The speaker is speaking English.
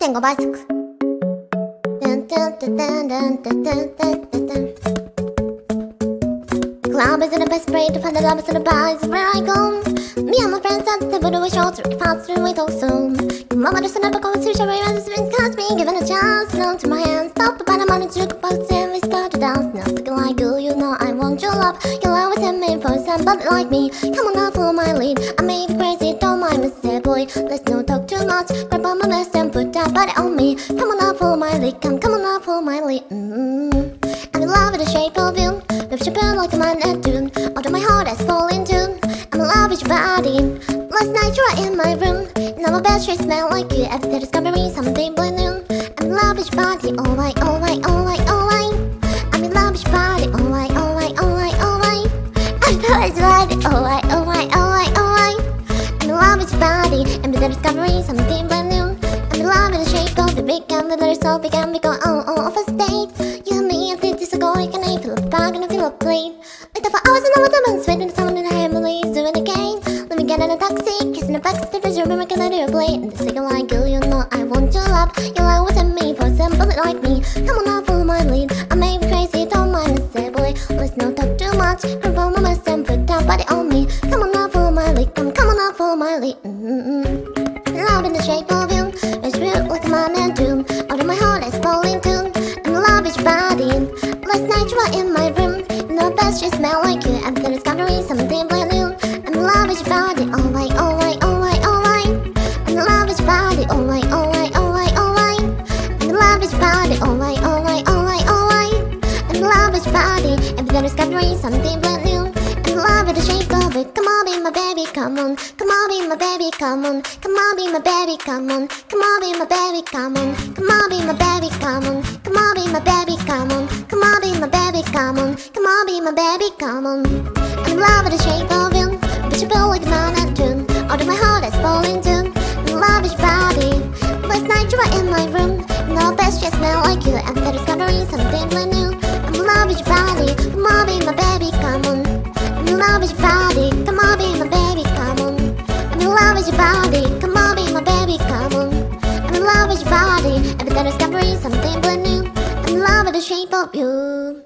1.5倍速 Club is in the best place to find the love in the bars where I go. Me and my friends at the wood we shot through, fast through it also. Come on, understand up a conversation where I'm just cause me given a chance. Now to my hands, stop about a on to jukebox and we start to dance. Now looking like you, you know I want your love. You'll always have me for somebody like me. Come on now, follow my lead. I may be crazy, don't mind me, say boy. Let's not talk too much. Grab on my best body on me. Come on now, follow my lead. Come, come on now, follow my lead. Mm-hmm. I'm in love with the shape of you. Lift your bed like a man at tune. Although my heart has fallen tune. I'm in love with your body. Last night you were in my room. and my bed sheets smell like you. After discovering something brand new. I'm in love with your body. Oh why, oh why, oh why, oh why. I'm in love with your body. Oh why, oh why, oh why, oh why. I'm in love with your body. Oh why, oh why. I'm in love with your body. And with discovering something brand new. In love with the shape of the big and the little so big and we go on, on, off a state. You and me, think this is going and I feel a bag and feel a plane. Like for hours and hours, I'm sweating someone in the Heavenlies doing it again. Let me get in a taxi, kissing the backseat, as you remember, can I do a play? And the second like you, you know I want your love. You'll always have me for somebody like me. Come on now, follow my lead. I may be crazy, don't mind me, say boy. Let's not talk too much. Grab on my must and put that body on me. Come on now, follow my lead. Come, come on now, follow my lead. Mm-hmm. Love in the shape of you doom and doom. Out of my heart is falling tuned And love is body Last night you were in my room. In the bed she smelled like you I'm discovering something brand new. And love is body Oh my, oh my, oh my, oh my. And love is body Oh my, oh my, oh my, oh my. And love is body Oh my, oh my, oh my, oh my. And love is body I'm discovering something brand new. In love with the shape of it. Come on, be my baby, come on. Come on, be my baby, come on. Come on, be my baby, come on. Come on, be my baby, come on. Come on, be my baby, come on. Come on, be my baby, come on. Come on, be my baby, come on. Come on, be my baby, come on. I'm in love with the shape of you, but you feel like a your body. Come on, be my baby, come on. I'm in love with your body. Every time discovering something brand new. I'm in love with the shape of you.